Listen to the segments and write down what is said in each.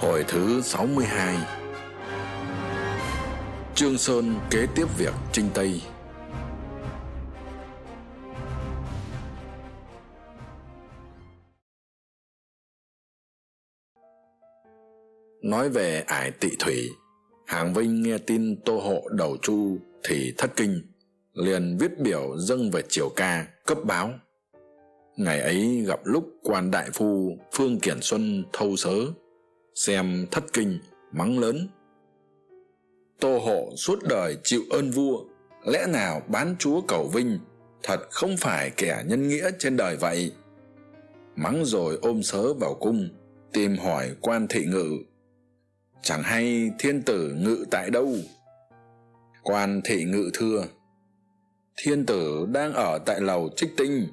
Hồi thứ sáu mươi hai. Trương Sơn kế tiếp việc trinh Tây. Nói về ải tị thủy, Hàng Vinh nghe tin Tô Hộ đầu chu thì thất kinh, liền viết biểu dâng về triều ca cấp báo. Ngày ấy gặp lúc quan đại phu phương kiển xuân thâu sớ xem thất kinh mắng lớn. Tô hộ suốt đời chịu ơn vua, lẽ nào bán chúa cầu vinh thật không phải kẻ nhân nghĩa trên đời vậy? Mắng rồi ôm sớ vào cung, tìm hỏi quan thị ngự. Chẳng hay thiên tử ngự tại đâu? Quan thị ngự thưa, thiên tử đang ở tại lầu trích tinh.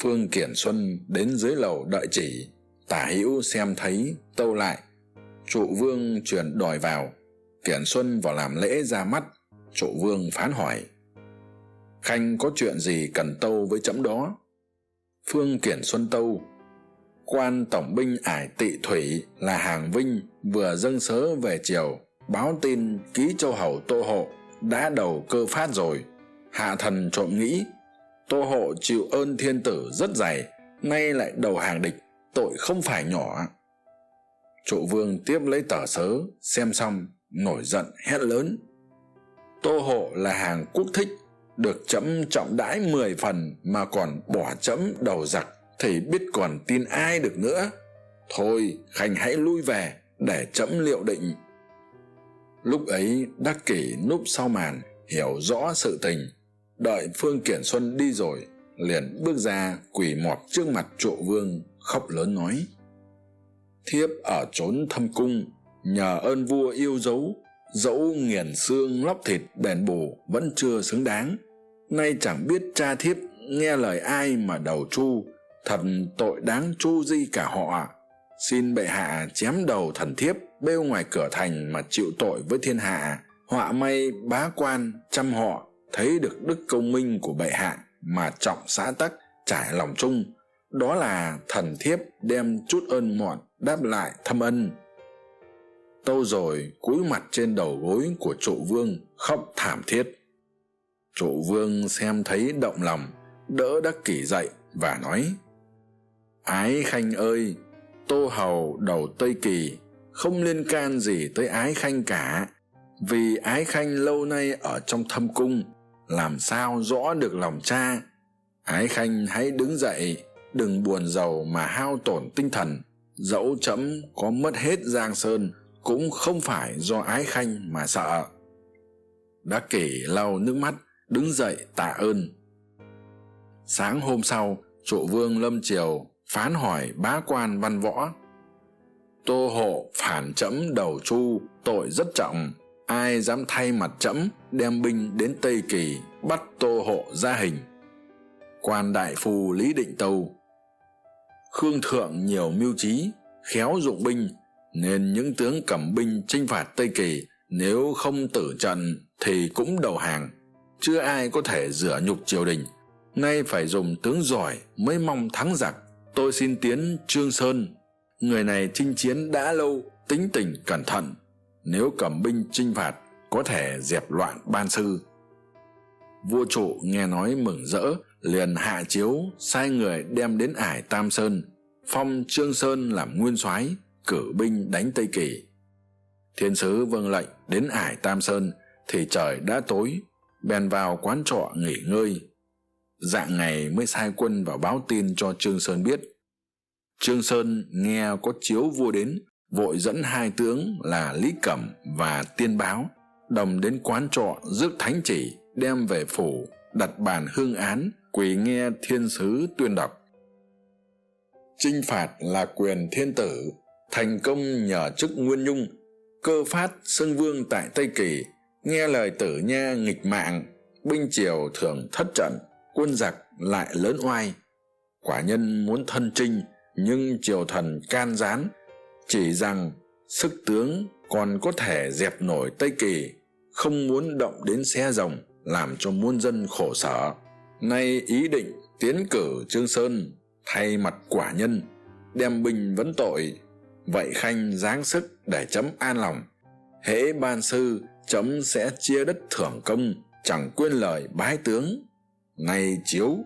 Phương kiển xuân đến dưới lầu đợi chỉ, tả hữu xem thấy, tâu lại trụ vương truyền đòi vào. Kiển xuân vào làm lễ ra mắt. Trụ vương phán hỏi, khanh có chuyện gì cần tâu với trẫm đó? Phương kiển xuân tâu, quan tổng binh ải tị thủy là hàng vinh, vừa dâng sớ về triều, báo tin ký châu hầu tô hộ đã đầu cơ phát rồi. Hạ thần trộm nghĩ, tô hộ chịu ơn thiên tử rất dày, nay lại đầu hàng địch, tội không phải nhỏ trụ vương tiếp lấy tờ sớ, xem xong, nổi giận hét lớn. Tô hộ là hàng quốc thích, được chấm trọng đãi mười phần mà còn bỏ chấm đầu giặc, thì biết còn tin ai được nữa. Thôi, khanh hãy lui về để chấm liệu định. Lúc ấy, đắc kỷ núp sau màn, hiểu rõ sự tình. Đợi phương kiển xuân đi rồi, liền bước ra quỳ mọp trước mặt trụ vương, khóc lớn nói thiếp ở trốn thâm cung, nhờ ơn vua yêu dấu, dẫu nghiền xương lóc thịt đền bù vẫn chưa xứng đáng. Nay chẳng biết cha thiếp nghe lời ai mà đầu chu thật tội đáng chu di cả họ xin bệ hạ chém đầu thần thiếp, bêu ngoài cửa thành mà chịu tội với thiên hạ. Họa may bá quan chăm họ, thấy được đức công minh của bệ hạ mà trọng xã tắc, trải lòng chung. Đó là thần thiếp đem chút ơn mọn đáp lại thâm ân. Tâu rồi cúi mặt trên đầu gối của trụ vương, khóc thảm thiết. Trụ vương xem thấy động lòng, đỡ đắc kỷ dậy và nói, ái khanh ơi, tô hầu đầu tây kỳ, không liên can gì tới ái khanh cả. Vì ái khanh lâu nay ở trong thâm cung, làm sao rõ được lòng cha? Ái khanh hãy đứng dậy, đừng buồn giàu mà hao tổn tinh thần dẫu trẫm có mất hết giang sơn, cũng không phải do ái khanh mà sợ. Đã kể lau nước mắt, đứng dậy tạ ơn. Sáng hôm sau, trụ vương lâm triều phán hỏi bá quan văn võ. Tô hộ phản trẫm đầu chu, tội rất trọng. Ai dám thay mặt trẫm đem binh đến tây kỳ, bắt tô hộ ra hình. Quan đại phu lý định tâu khương thượng nhiều mưu trí, khéo dụng binh, nên những tướng cầm binh chinh phạt tây kỳ nếu không tử trận thì cũng đầu hàng. Chưa ai có thể rửa nhục triều đình. Nay phải dùng tướng giỏi mới mong thắng giặc. Tôi xin tiến trương sơn. Người này chinh chiến đã lâu, tính tình cẩn thận. Nếu cầm binh chinh phạt, có thể dẹp loạn ban sư. Vua trụ nghe nói mừng rỡ liền hạ chiếu, sai người đem đến ải tam sơn, phong trương sơn làm nguyên soái, cử binh đánh tây kỳ. Thiên sứ vâng lệnh đến ải tam sơn, thì trời đã tối, bèn vào quán trọ nghỉ ngơi. Dạng ngày mới sai quân vào báo tin cho trương sơn biết. Trương sơn nghe có chiếu vua đến, vội dẫn hai tướng là lý cẩm và tiên báo, đồng đến quán trọ rước thánh chỉ, đem về phủ, đặt bàn hương án quỳ nghe thiên sứ tuyên đọc. Chinh phạt là quyền thiên tử, thành công nhờ chức nguyên nhung, cơ phát xưng vương tại tây kỳ, nghe lời tử nha nghịch mạng, binh triều thường thất trận, quân giặc lại lớn oai. Quả nhân muốn thân trinh nhưng triều thần can gián, chỉ rằng sức tướng còn có thể dẹp nổi tây kỳ, không muốn động đến xe rồng, làm cho muôn dân khổ sở nay ý định tiến cử trương sơn thay mặt quả nhân, đem binh vấn tội, vậy khanh giáng sức để chấm an lòng. Hễ ban sư, chấm sẽ chia đất thưởng công, chẳng quên lời bái tướng. Nay chiếu.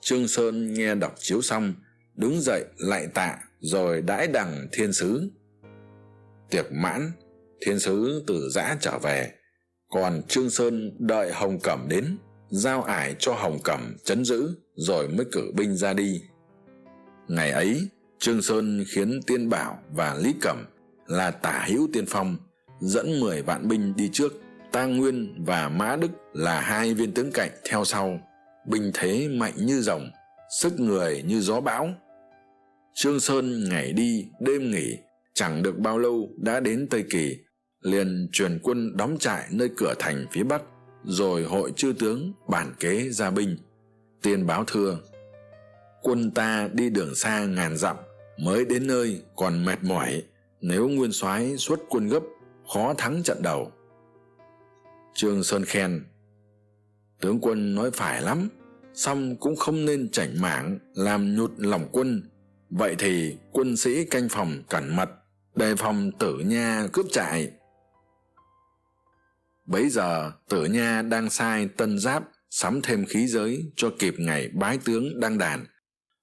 Trương sơn nghe đọc chiếu xong, đứng dậy lạy tạ, rồi đãi đằng thiên sứ. Tiệc mãn, thiên sứ từ giã trở về, còn trương sơn đợi hồng cẩm đến giao ải cho hồng cẩm chấn giữ rồi mới cử binh ra đi. Ngày ấy, trương sơn khiến tiên bảo và lý cẩm là tả hữu tiên phong, dẫn mười vạn binh đi trước. Tang nguyên và mã đức là hai viên tướng cạnh theo sau. Binh thế mạnh như rồng, sức người như gió bão. Trương sơn ngày đi, đêm nghỉ, chẳng được bao lâu đã đến tây kỳ, liền truyền quân đóng trại nơi cửa thành phía bắc rồi hội chư tướng bản kế ra binh tiên báo thưa. Quân ta đi đường xa ngàn dặm, mới đến nơi còn mệt mỏi, nếu nguyên soái xuất quân gấp, khó thắng trận đầu. Trương sơn khen, tướng quân nói phải lắm, song cũng không nên chảnh mảng, làm nhụt lòng quân. Vậy thì quân sĩ canh phòng cẩn mật, đề phòng tử nha cướp trại bấy giờ tử nha đang sai tân giáp sắm thêm khí giới cho kịp ngày bái tướng đăng đàn.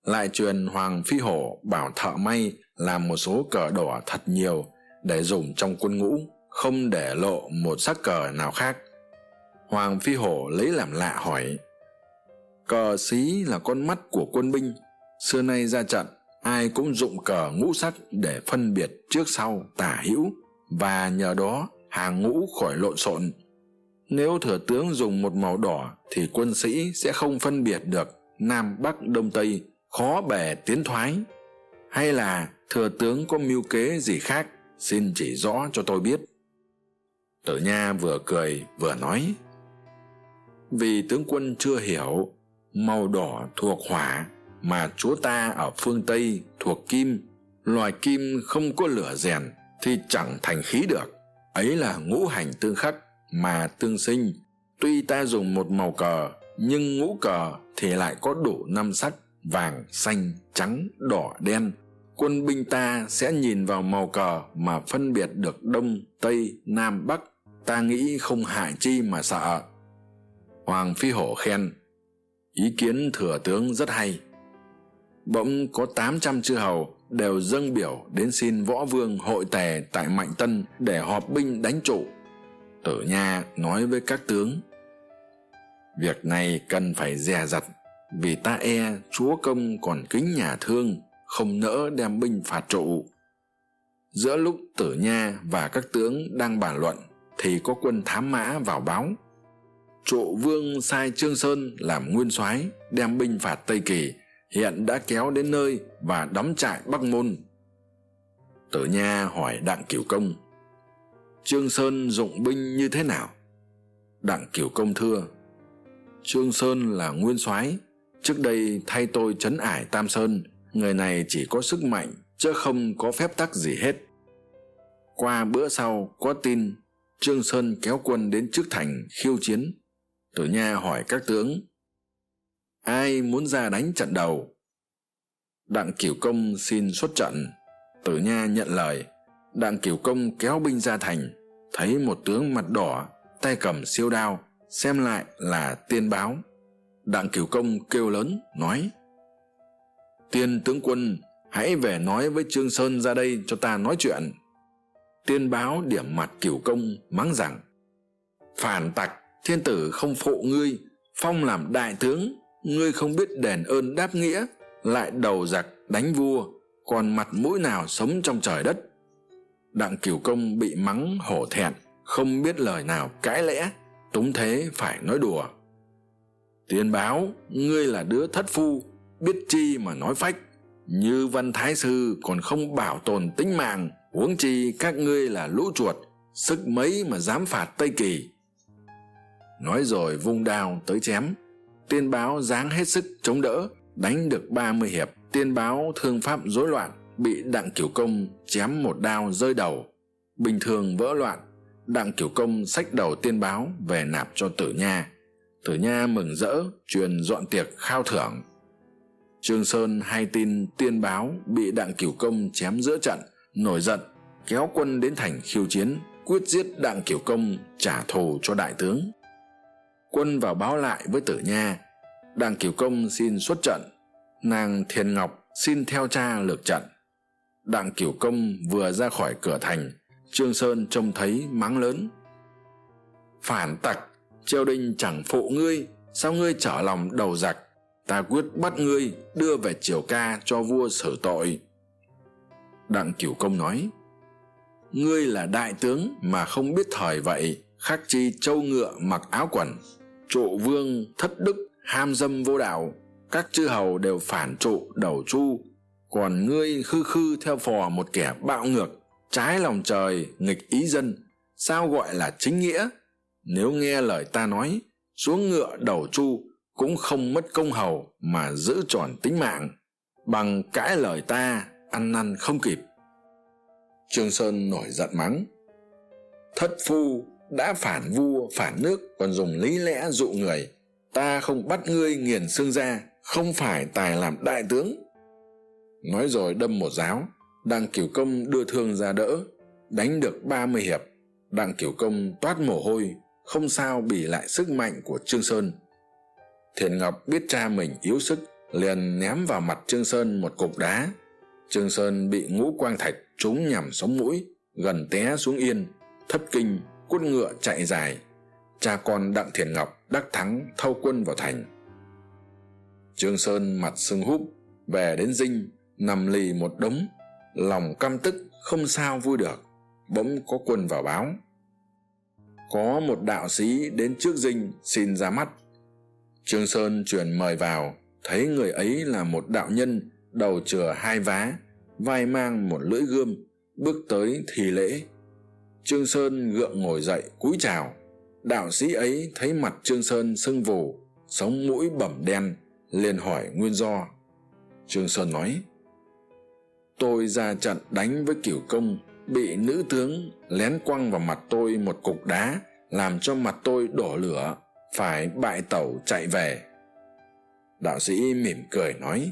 Lại truyền hoàng phi hổ bảo thợ may làm một số cờ đỏ thật nhiều để dùng trong quân ngũ, không để lộ một sắc cờ nào khác. Hoàng phi hổ lấy làm lạ hỏi, cờ xí là con mắt của quân binh. Xưa nay ra trận, ai cũng dụng cờ ngũ sắc để phân biệt trước sau tả hữu. Và nhờ đó hàng ngũ khỏi lộn xộn. Nếu thừa tướng dùng một màu đỏ thì quân sĩ sẽ không phân biệt được nam bắc đông tây, khó bề tiến thoái. Hay là thừa tướng có mưu kế gì khác, xin chỉ rõ cho tôi biết. Tử nha vừa cười vừa nói, vì tướng quân chưa hiểu, màu đỏ thuộc hỏa mà chúa ta ở phương tây thuộc kim, loài kim không có lửa rèn thì chẳng thành khí được ấy là ngũ hành tương khắc mà tương sinh. Tuy ta dùng một màu cờ, nhưng ngũ cờ thì lại có đủ năm sắc vàng, xanh, trắng, đỏ, đen. Quân binh ta sẽ nhìn vào màu cờ mà phân biệt được đông, tây, nam, bắc. Ta nghĩ không hại chi mà sợ. Hoàng phi hổ khen. Ý kiến thừa tướng rất hay. Bỗng có tám trăm chư hầu đều dâng biểu đến xin võ vương hội tề tại mạnh tân để họp binh đánh trụ. Tử nha nói với các tướng, việc này cần phải dè dặt, vì ta e chúa công còn kính nhà thương, không nỡ đem binh phạt trụ. Giữa lúc tử nha và các tướng đang bàn luận, thì có quân thám mã vào báo. Trụ vương sai trương sơn làm nguyên soái đem binh phạt tây kỳ hiện đã kéo đến nơi và đóng trại bắc môn. Tử nha hỏi đặng cửu công, trương sơn dụng binh như thế nào? Đặng cửu công thưa, trương sơn là nguyên soái, trước đây thay tôi trấn ải tam sơn, người này chỉ có sức mạnh chứ không có phép tắc gì hết. Qua bữa sau có tin trương sơn kéo quân đến trước thành khiêu chiến. Tử nha hỏi các tướng, ai muốn ra đánh trận đầu? Đặng cửu công xin xuất trận. Tử nha nhận lời. Đặng cửu công kéo binh ra thành, thấy một tướng mặt đỏ, tay cầm siêu đao, xem lại là tiên báo. Đặng cửu công kêu lớn, nói, tiên tướng quân, hãy về nói với trương sơn ra đây cho ta nói chuyện. Tiên báo điểm mặt cửu công mắng rằng, phản tặc, thiên tử không phụ ngươi, phong làm đại tướng, ngươi không biết đền ơn đáp nghĩa lại đầu giặc đánh vua, còn mặt mũi nào sống trong trời đất? Đặng cửu công bị mắng hổ thẹn, không biết lời nào cãi lẽ, túng thế phải nói đùa. Tiên báo, ngươi là đứa thất phu, biết chi mà nói phách. Như văn thái sư còn không bảo tồn tính mạng, huống chi các ngươi là lũ chuột, sức mấy mà dám phạt tây kỳ. Nói rồi vung đao tới chém. Tiên báo giáng hết sức chống đỡ đánh được ba mươi hiệp, tiên báo thương pháp rối loạn, bị đặng kiểu công chém một đao rơi đầu. Bình thường vỡ loạn, đặng kiểu công xách đầu tiên báo về nạp cho tử nha. Tử nha mừng rỡ, truyền dọn tiệc khao thưởng. Trương sơn hay tin tiên báo bị đặng cửu công chém giữa trận, nổi giận, kéo quân đến thành khiêu chiến, quyết giết đặng cửu công trả thù cho đại tướng. Quân vào báo lại với tử nha đặng cửu công xin xuất trận. Nàng thiền ngọc xin theo cha lược trận. Đặng cửu công vừa ra khỏi cửa thành, trương sơn trông thấy mắng lớn. Phản tặc, triều đình chẳng phụ ngươi, sao ngươi trở lòng đầu giặc? Ta quyết bắt ngươi, đưa về triều ca cho vua xử tội. Đặng cửu công nói, ngươi là đại tướng mà không biết thời vậy, khắc chi châu ngựa mặc áo quần, trụ vương thất đức ham dâm vô đạo, các chư hầu đều phản trụ đầu chu. Còn ngươi khư khư theo phò một kẻ bạo ngược, trái lòng trời, nghịch ý dân, sao gọi là chính nghĩa? Nếu nghe lời ta nói, xuống ngựa đầu chu cũng không mất công hầu mà giữ tròn tính mạng. Bằng cãi lời ta, ăn năn không kịp. Trương sơn nổi giận mắng. Thất phu đã phản vua, phản nước, còn dùng lý lẽ dụ người ta không bắt ngươi nghiền xương ra, không phải tài làm đại tướng. Nói rồi đâm một giáo, đặng cửu công đưa thương ra đỡ, đánh được ba mươi hiệp. Đặng cửu công toát mồ hôi, không sao bỉ lại sức mạnh của trương sơn. Thiền ngọc biết cha mình yếu sức, liền ném vào mặt trương sơn một cục đá. Trương sơn bị ngũ quang thạch trúng nhằm sống mũi, gần té xuống yên, thất kinh quất ngựa chạy dài cha con đặng thiền ngọc đắc thắng thâu quân vào thành. Trương sơn mặt sưng húp, về đến dinh, nằm lì một đống, lòng căm tức không sao vui được, bỗng có quân vào báo. Có một đạo sĩ đến trước dinh xin ra mắt. Trương sơn truyền mời vào, thấy người ấy là một đạo nhân, đầu chừa hai vá, vai mang một lưỡi gươm, bước tới thì lễ. Trương sơn gượng ngồi dậy cúi chào đạo sĩ ấy thấy mặt trương sơn sưng vù, sống mũi bẩm đen, liền hỏi nguyên do. Trương sơn nói, tôi ra trận đánh với cửu công, bị nữ tướng lén quăng vào mặt tôi một cục đá, làm cho mặt tôi đổ lửa, phải bại tẩu chạy về. Đạo sĩ mỉm cười nói,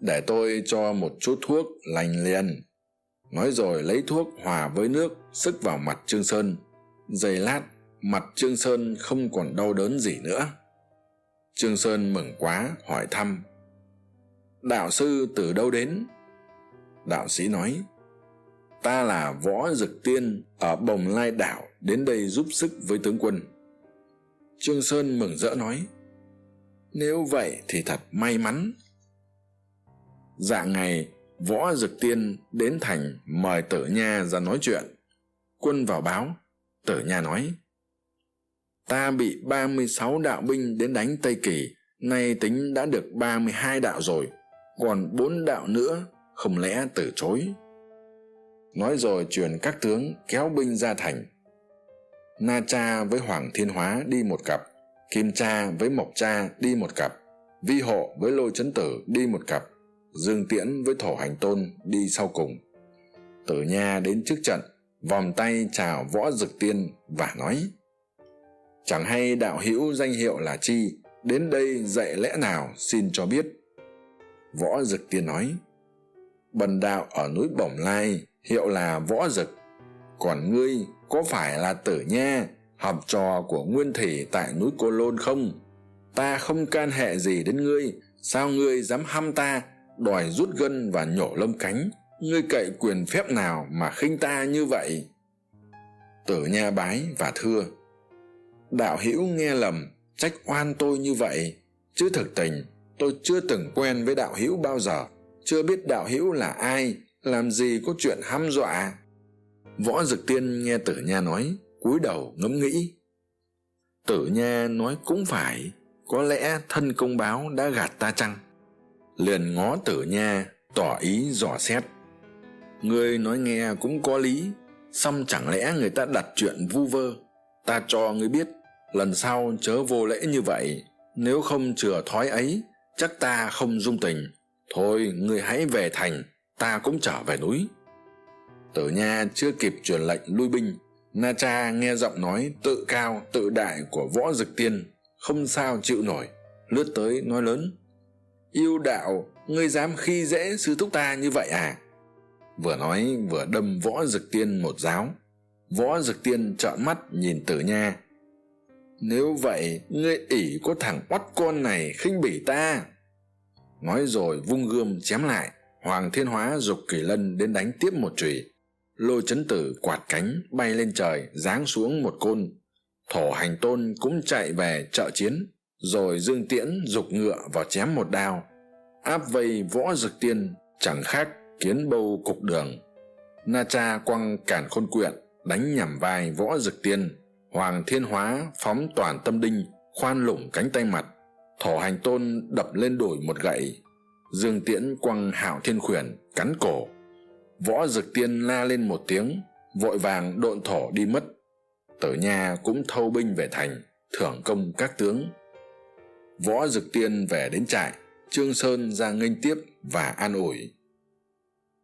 để tôi cho một chút thuốc lành liền. Nói rồi lấy thuốc hòa với nước, sức vào mặt trương sơn. Giây lát mặt trương sơn không còn đau đớn gì nữa. Trương sơn mừng quá, hỏi thăm. Đạo sư từ đâu đến? Đạo sĩ nói, ta là võ dực tiên ở bồng lai đảo, đến đây giúp sức với tướng quân. Trương sơn mừng rỡ nói, nếu vậy thì thật may mắn. Dạng ngày, võ dực tiên đến thành mời tử nha ra nói chuyện. Quân vào báo, tử nha nói ta bị ba mươi sáu đạo binh đến đánh tây kỳ. Nay tính đã được ba mươi hai đạo rồi. Còn bốn đạo nữa, không lẽ từ chối? Nói rồi truyền các tướng kéo binh ra thành. Na cha với hoàng thiên hóa đi một cặp, kim cha với mộc cha đi một cặp, vi hộ với lôi Trấn tử đi một cặp, dương tiễn với thổ hành tôn đi sau cùng. Tử nha đến trước trận, vòng tay chào võ dực tiên và nói chẳng hay đạo hữu danh hiệu là chi, đến đây dạy lẽ nào xin cho biết. Võ dực tiên nói, bần đạo ở núi bổng lai hiệu là võ dực, còn ngươi có phải là tử nha, học trò của nguyên thủy tại núi cô lôn không? Ta không can hệ gì đến ngươi, sao ngươi dám hăm ta, đòi rút gân và nhổ lông cánh? Ngươi cậy quyền phép nào mà khinh ta như vậy? Tử nha bái và thưa đạo hữu nghe lầm, trách oan tôi như vậy. Chứ thực tình, tôi chưa từng quen với đạo hữu bao giờ. Chưa biết đạo hữu là ai, làm gì có chuyện hăm dọa. Võ dực tiên nghe tử nha nói, cúi đầu ngẫm nghĩ. Tử nha nói cũng phải, có lẽ thân công báo đã gạt ta chăng? Liền ngó tử nha, tỏ ý dò xét. Ngươi nói nghe cũng có lý, song chẳng lẽ người ta đặt chuyện vu vơ? Ta cho ngươi biết lần sau chớ vô lễ như vậy. Nếu không chừa thói ấy, chắc ta không dung tình. Thôi ngươi hãy về thành, ta cũng trở về núi. Tử nha chưa kịp truyền lệnh lui binh, na cha nghe giọng nói tự cao, tự đại của võ dực tiên, không sao chịu nổi, lướt tới nói lớn. Yêu đạo, ngươi dám khi dễ sư thúc ta như vậy à? Vừa nói, vừa đâm võ dực tiên một giáo. Võ dực tiên trợn mắt nhìn tử nha nếu vậy, ngươi ỷ có thằng oắt con này khinh bỉ ta. Nói rồi, vung gươm chém lại. Hoàng thiên hóa g ụ c kỳ lân đến đánh tiếp một chùy. Lôi chấn tử quạt cánh, bay lên trời, giáng xuống một côn. Thổ hành tôn cũng chạy về trợ chiến, rồi dương tiễn g ụ c ngựa vào chém một đao. Áp vây võ dực tiên, chẳng khác kiến bâu cục đường. Na cha quăng cản khôn quyện, đánh nhằm vai võ dực tiên hoàng thiên hóa phóng toàn tâm đinh, khoan lủng cánh tay mặt thổ hành tôn đập lên đùi một gậy. Dương tiễn quăng Hạo thiên khuyển, cắn cổ. Võ dực tiên la lên một tiếng, vội vàng độn thổ đi mất. Tử nha cũng thâu binh về thành, thưởng công các tướng. Võ dực tiên về đến trại, trương sơn ra nghênh tiếp và an ủi.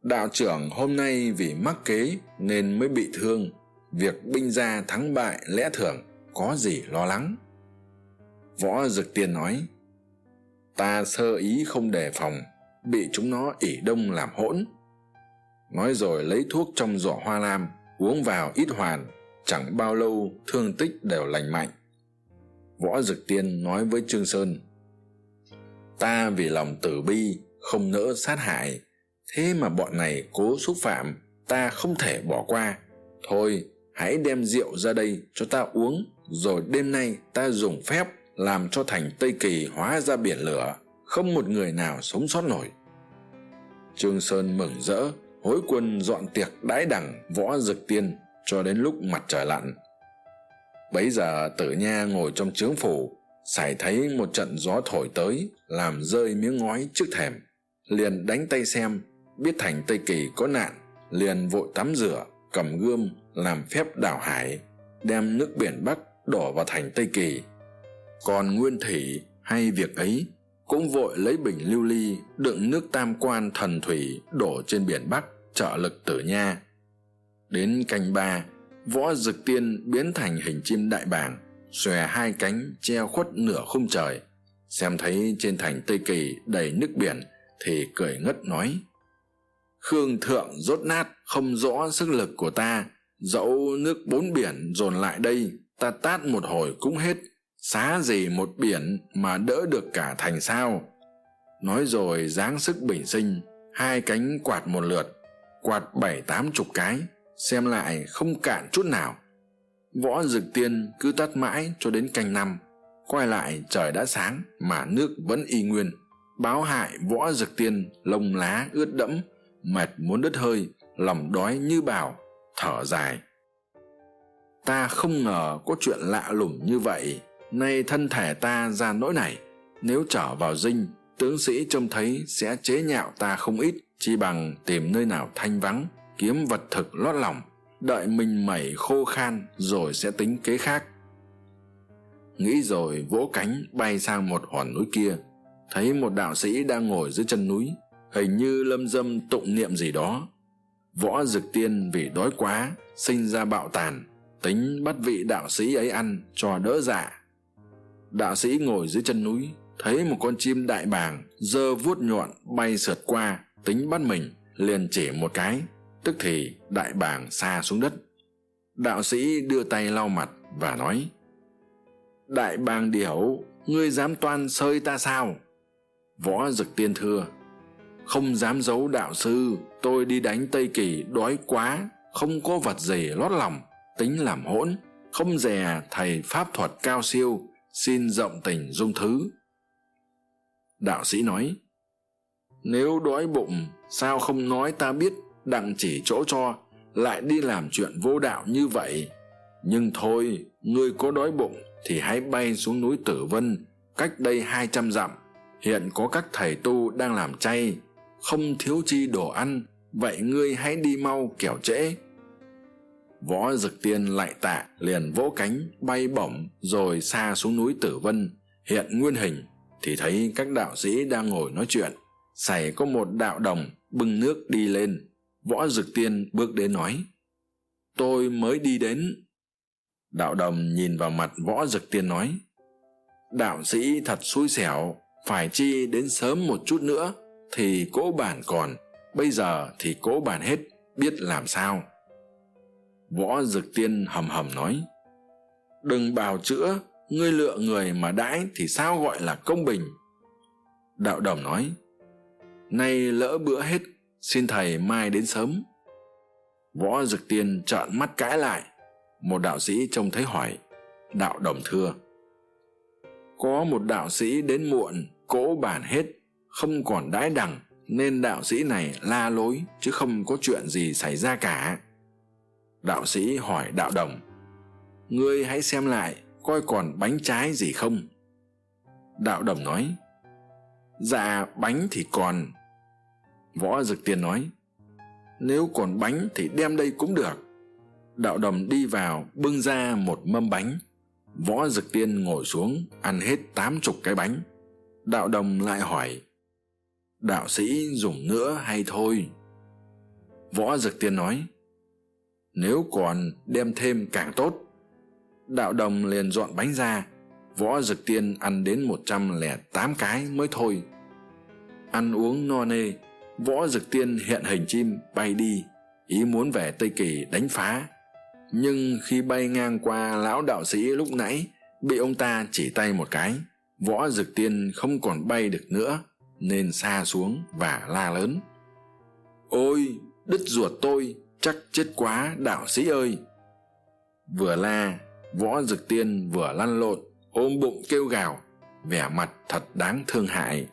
Đạo trưởng hôm nay vì mắc kế nên mới bị thương việc binh gia thắng bại lẽ thường, có gì lo lắng? Võ dực tiên nói, ta sơ ý không đề phòng, bị chúng nó ỉ đông làm hỗn. Nói rồi lấy thuốc trong giỏ hoa lam, uống vào ít hoàn, chẳng bao lâu thương tích đều lành mạnh. Võ dực tiên nói với trương sơn, ta vì lòng tử bi, không nỡ sát hại. Thế mà bọn này cố xúc phạm, ta không thể bỏ qua. Thôi hãy đem rượu ra đây cho ta uống, rồi đêm nay ta dùng phép làm cho thành tây kỳ hóa ra biển lửa. Không một người nào sống sót nổi. Trương sơn mừng rỡ, hối quân dọn tiệc đãi đẳng, võ dực tiên, cho đến lúc mặt trời lặn. Bấy giờ tử nha ngồi trong trướng phủ, sải thấy một trận gió thổi tới, làm rơi miếng ngói trước thềm. Liền đánh tay xem, biết thành tây kỳ có nạn, liền vội tắm rửa, cầm gươm làm phép đảo hải, đem nước biển bắc đổ vào thành tây kỳ. Còn nguyên thủy hay việc ấy cũng vội lấy bình lưu ly đựng nước tam quan thần thủy đổ trên biển bắc trợ lực tử nha. Đến canh ba, võ dực tiên biến thành hình chim đại bàng, xòe hai cánh che khuất nửa khung trời. Xem thấy trên thành tây kỳ đầy nước biển thì cười ngất nói, khương thượng rốt nát không rõ sức lực của ta dẫu nước bốn biển dồn lại đây, ta tát một hồi cũng hết, xá gì một biển mà đỡ được cả thành sao. Nói rồi dáng sức bình sinh, hai cánh quạt một lượt, quạt bảy tám chục cái, xem lại không cạn chút nào. Võ dực tiên cứ tắt mãi cho đến canh năm, quay lại trời đã sáng mà nước vẫn y nguyên. Báo hại võ dực tiên lông lá ướt đẫm, mệt muốn đứt hơi, lòng đói như bảo thở dài. Ta không ngờ có chuyện lạ lùng như vậy. Nay thân thể ta ra nỗi này. Nếu trở vào dinh, tướng sĩ trông thấy sẽ chế nhạo ta không ít, chi bằng tìm nơi nào thanh vắng, kiếm vật thực lót lòng đợi mình mẩy khô khan rồi sẽ tính kế khác. Nghĩ rồi vỗ cánh bay sang một hòn núi kia. Thấy một đạo sĩ đang ngồi dưới chân núi. Hình như lâm dâm tụng niệm gì đó võ dực tiên vì đói quá, sinh ra bạo tàn, tính bắt vị đạo sĩ ấy ăn cho đỡ dạ. Đạo sĩ ngồi dưới chân núi, thấy một con chim đại bàng giơ vuốt nhọn bay sượt qua, tính bắt mình, liền chỉ một cái, tức thì đại bàng xa xuống đất. Đạo sĩ đưa tay lau mặt và nói, đại bàng điểu, ngươi dám toan sơi ta sao? Võ dực tiên thưa không dám giấu đạo sư, tôi đi đánh tây kỳ đói quá, không có vật gì lót lòng, tính làm hỗn. Không dè thầy pháp thuật cao siêu, xin rộng tình dung thứ. Đạo sĩ nói, nếu đói bụng, sao không nói ta biết, đặng chỉ chỗ cho, lại đi làm chuyện vô đạo như vậy? Nhưng thôi, ngươi có đói bụng thì hãy bay xuống núi tử vân, cách đây hai trăm dặm. Hiện có các thầy tu đang làm chay không thiếu chi đồ ăn, vậy ngươi hãy đi mau kẻo trễ. Võ dực tiên lại tạ, liền vỗ cánh, bay bổng, rồi xa xuống núi tử vân. Hiện nguyên hình, thì thấy các đạo sĩ đang ngồi nói chuyện. Xảy có một đạo đồng, bưng nước đi lên. Võ dực tiên bước đến nói, tôi mới đi đến. Đạo đồng nhìn vào mặt võ dực tiên nói, đạo sĩ thật xui xẻo, phải chi đến sớm một chút nữa thì cỗ bản còn, bây giờ thì cỗ bản hết, biết làm sao? Võ dực tiên hầm hầm nói, đừng bào chữa, ngươi lựa người mà đãi thì sao gọi là công bình? Đạo đồng nói, nay lỡ bữa hết, xin thầy mai đến sớm. Võ dực tiên trợn mắt cãi lại. Một đạo sĩ trông thấy hỏi, đạo đồng thưa, có một đạo sĩ đến muộn cỗ bản hết không còn đãi đằng nên đạo sĩ này la lối chứ không có chuyện gì xảy ra cả. Đạo sĩ hỏi đạo đồng, ngươi hãy xem lại coi còn bánh trái gì không? Đạo đồng nói dạ bánh thì còn. Võ dực tiên nói, nếu còn bánh thì đem đây cũng được. Đạo đồng đi vào bưng ra một mâm bánh. Võ dực tiên ngồi xuống ăn hết tám chục cái bánh. Đạo đồng lại hỏi đạo sĩ dùng nữa hay thôi. Võ dực tiên nói, nếu còn đem thêm càng tốt. Đạo đồng liền dọn bánh ra, võ dực tiên ăn đến một trăm lẻ tám cái mới thôi. Ăn uống no nê, võ dực tiên hiện hình chim bay đi, ý muốn về tây kỳ đánh phá. Nhưng khi bay ngang qua lão đạo sĩ lúc nãy, bị ông ta chỉ tay một cái, võ dực tiên không còn bay được nữa nên xa xuống và la lớn. Ôi, đứt ruột tôi, chắc chết quá, đạo sĩ ơi! Vừa la, võ dực tiên vừa lăn lộn, ôm bụng kêu gào, vẻ mặt thật đáng thương hại.